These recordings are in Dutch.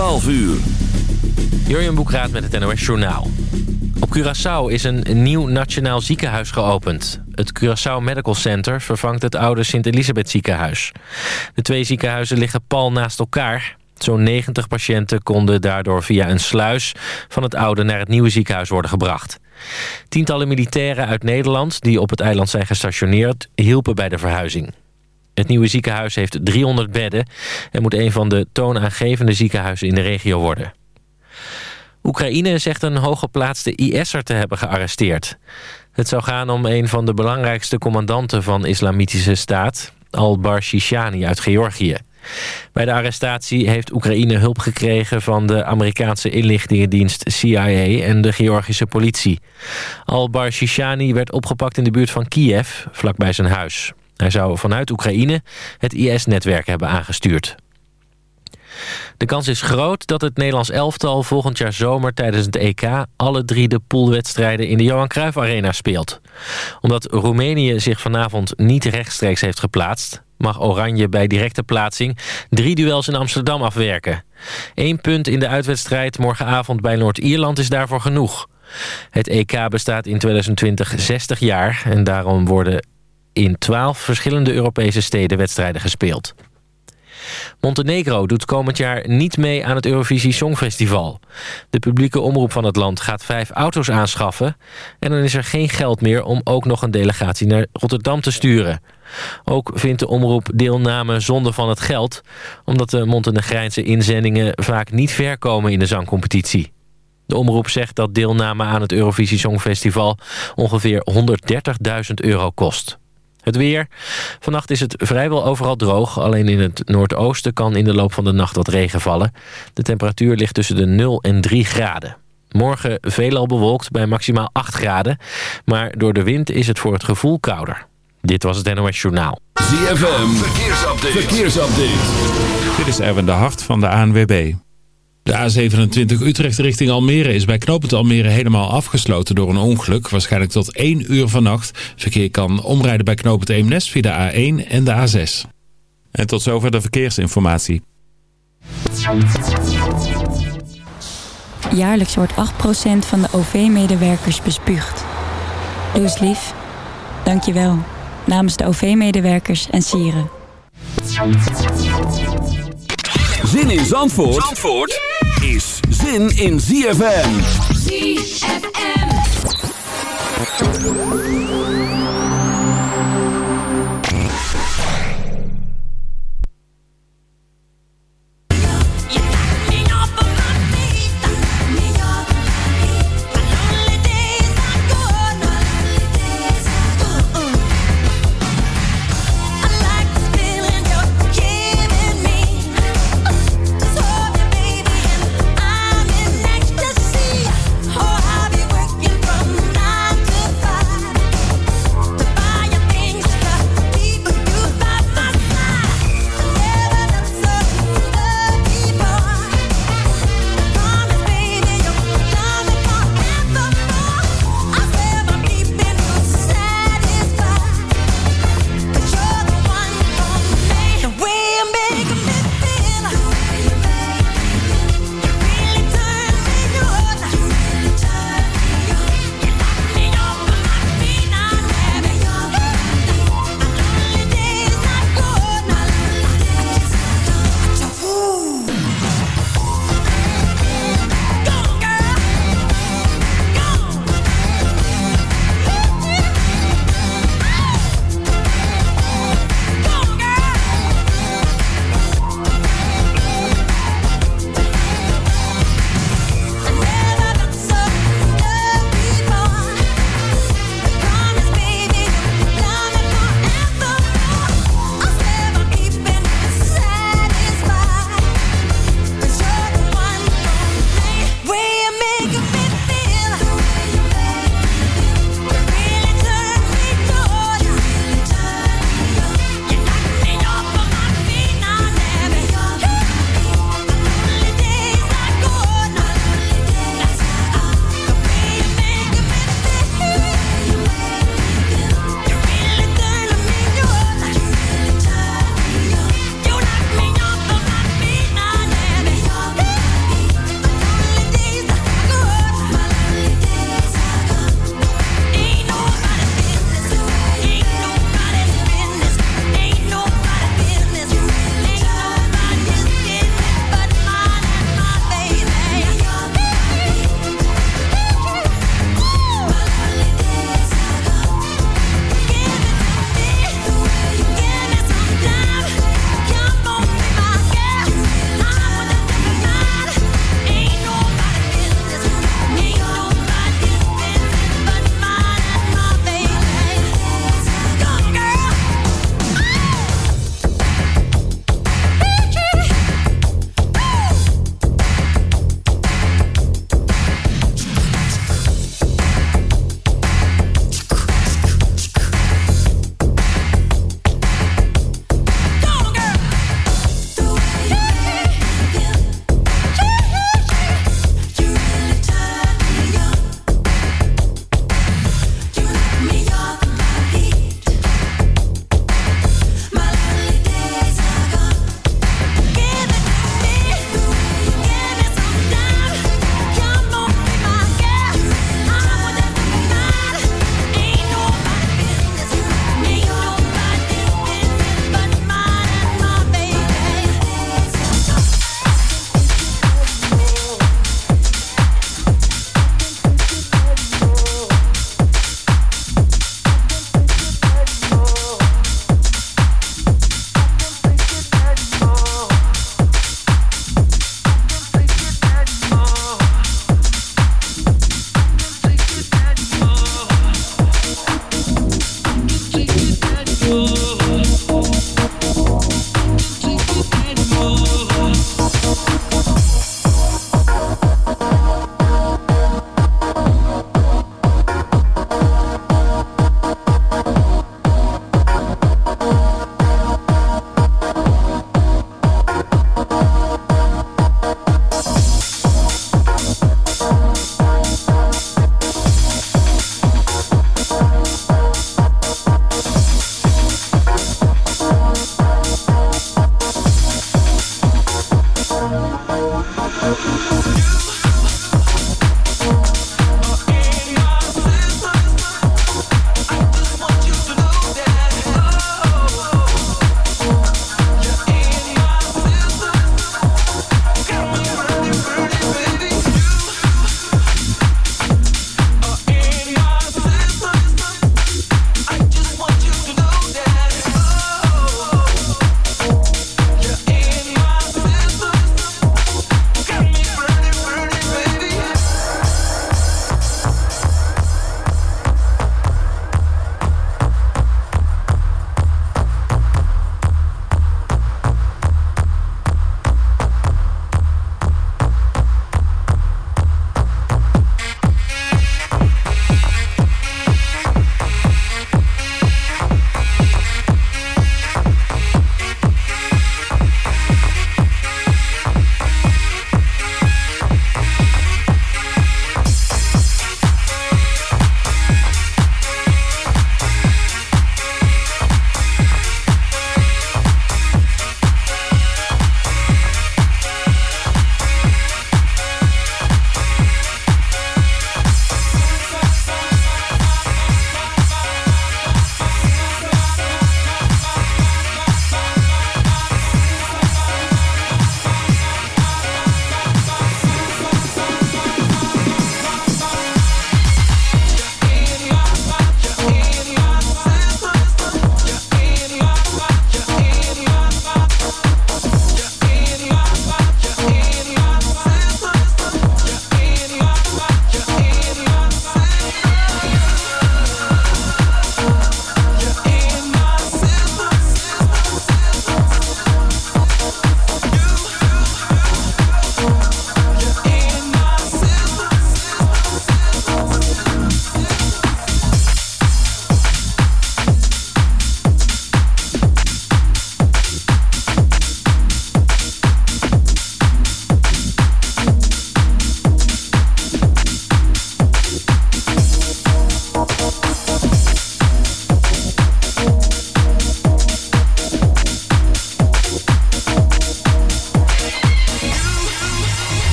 12 uur. Jurjen Boekraat met het NOS Journaal. Op Curaçao is een nieuw nationaal ziekenhuis geopend. Het Curaçao Medical Center vervangt het oude Sint-Elisabeth ziekenhuis. De twee ziekenhuizen liggen pal naast elkaar. Zo'n 90 patiënten konden daardoor via een sluis... van het oude naar het nieuwe ziekenhuis worden gebracht. Tientallen militairen uit Nederland die op het eiland zijn gestationeerd... hielpen bij de verhuizing. Het nieuwe ziekenhuis heeft 300 bedden... en moet een van de toonaangevende ziekenhuizen in de regio worden. Oekraïne zegt een hooggeplaatste IS'er te hebben gearresteerd. Het zou gaan om een van de belangrijkste commandanten van Islamitische Staat... Al-Barshishani uit Georgië. Bij de arrestatie heeft Oekraïne hulp gekregen van de Amerikaanse inlichtingendienst CIA en de Georgische politie. Al-Barshishani werd opgepakt in de buurt van Kiev, vlakbij zijn huis. Hij zou vanuit Oekraïne het IS-netwerk hebben aangestuurd. De kans is groot dat het Nederlands elftal volgend jaar zomer tijdens het EK... alle drie de poolwedstrijden in de Johan Cruijff Arena speelt. Omdat Roemenië zich vanavond niet rechtstreeks heeft geplaatst... mag Oranje bij directe plaatsing drie duels in Amsterdam afwerken. Eén punt in de uitwedstrijd morgenavond bij Noord-Ierland is daarvoor genoeg. Het EK bestaat in 2020 60 jaar... en daarom worden in 12 verschillende Europese steden wedstrijden gespeeld. Montenegro doet komend jaar niet mee aan het Eurovisie Songfestival. De publieke omroep van het land gaat vijf auto's aanschaffen... en dan is er geen geld meer om ook nog een delegatie naar Rotterdam te sturen. Ook vindt de omroep deelname zonde van het geld... omdat de Montenegrijnse inzendingen vaak niet ver komen in de zangcompetitie. De omroep zegt dat deelname aan het Eurovisie Songfestival ongeveer 130.000 euro kost. Het weer. Vannacht is het vrijwel overal droog. Alleen in het noordoosten kan in de loop van de nacht wat regen vallen. De temperatuur ligt tussen de 0 en 3 graden. Morgen veelal bewolkt bij maximaal 8 graden. Maar door de wind is het voor het gevoel kouder. Dit was het NOS Journaal. ZFM. Verkeersupdate. Verkeersupdate. Dit is Erwin de Hart van de ANWB. De A27 Utrecht richting Almere is bij knooppunt Almere helemaal afgesloten door een ongeluk. Waarschijnlijk tot 1 uur vannacht. Verkeer kan omrijden bij knooppunt Eemnes via de A1 en de A6. En tot zover de verkeersinformatie. Jaarlijks wordt 8% van de OV-medewerkers bespuugd. Doe eens lief. Dank je wel. Namens de OV-medewerkers en sieren. Zin in Zandvoort? Zandvoort? Is zin in ZFM. ZFM. Oh, oh, oh.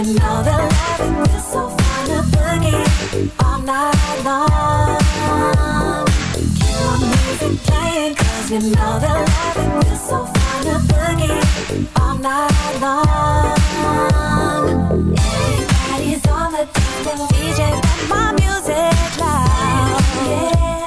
You know that loving so to all night long. Keep my music so fun to boogie all night long. Everybody's on the dance, DJ, my music loud. Yeah.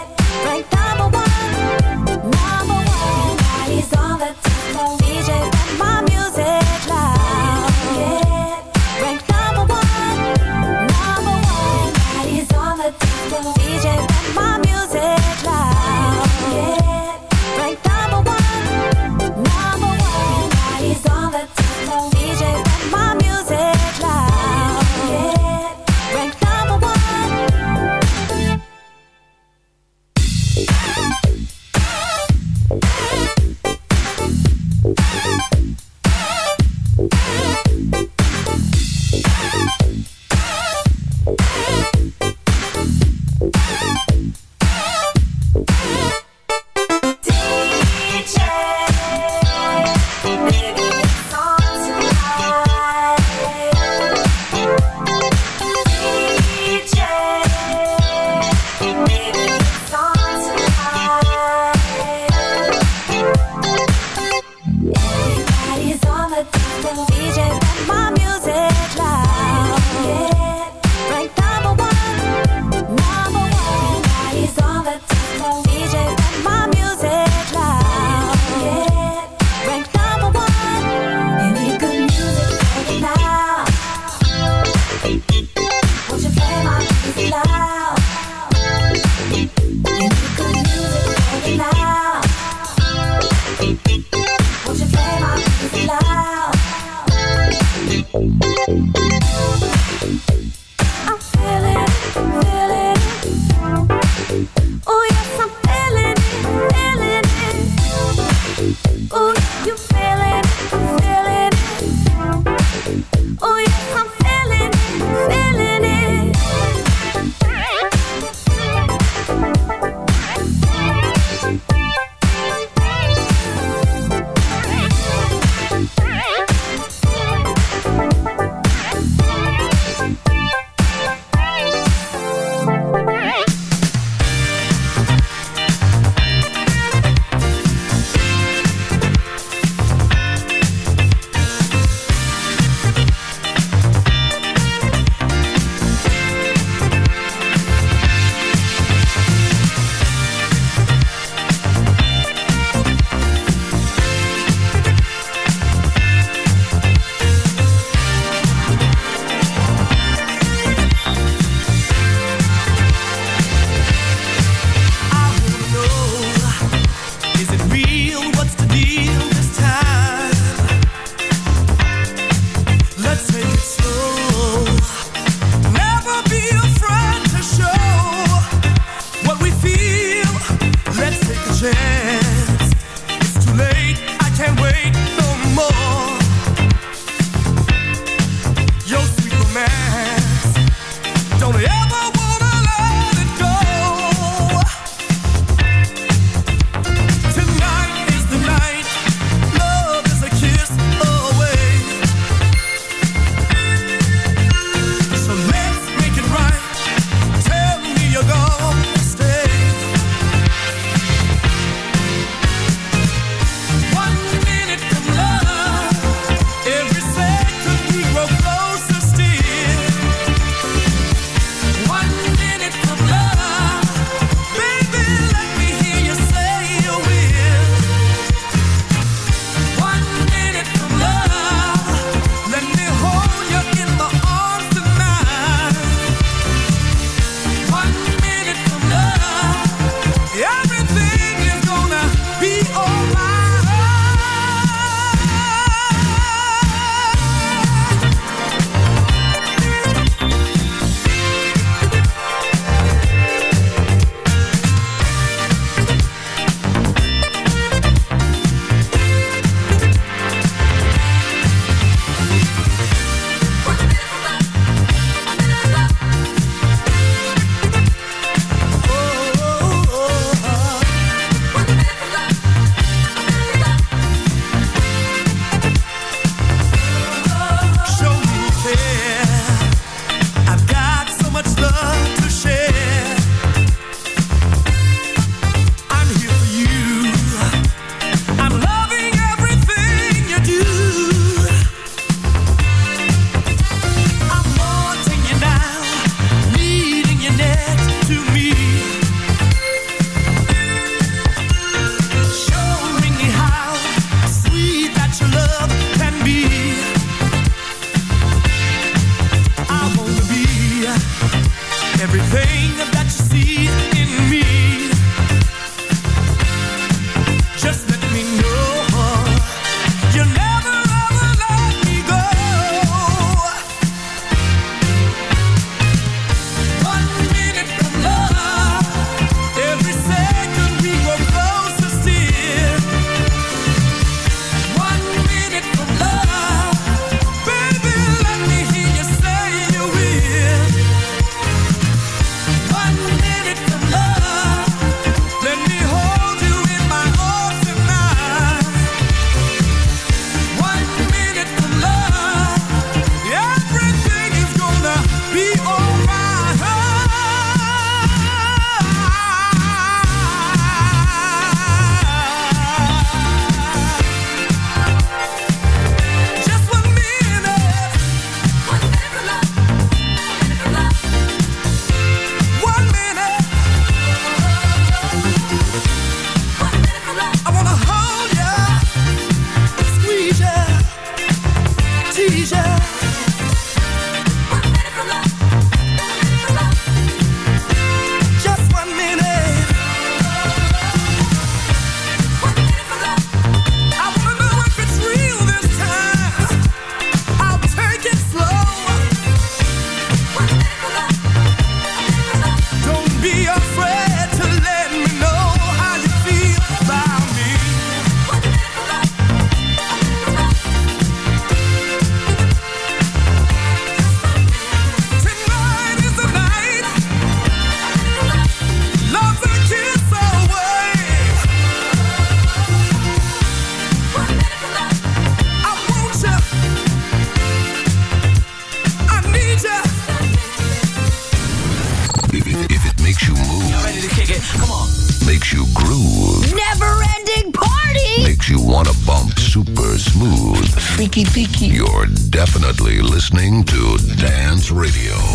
Listening to Dance Radio.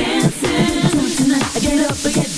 Dancing. I get up, I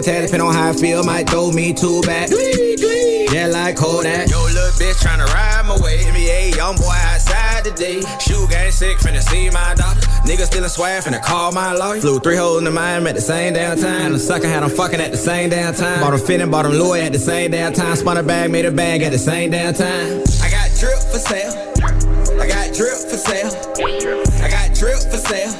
Rolex. Always bitchin' should've bought him a cold tag. Depending on how I feel, might throw me two back. Yeah, like Kodak. Yo, little bitch tryna ride my way. NBA, young boy outside today. Shoe gang sick, finna see my doctor. Niggas still swag, finna call my lawyer. Flew three holes in the mind at the same damn time. The sucker had them fucking at the same damn time. Bought him fitting, bought him Louis at the same damn time. Spun a bag, made a bag at the same damn time. I got drip for sale. I got drip for sale. I got drip for sale.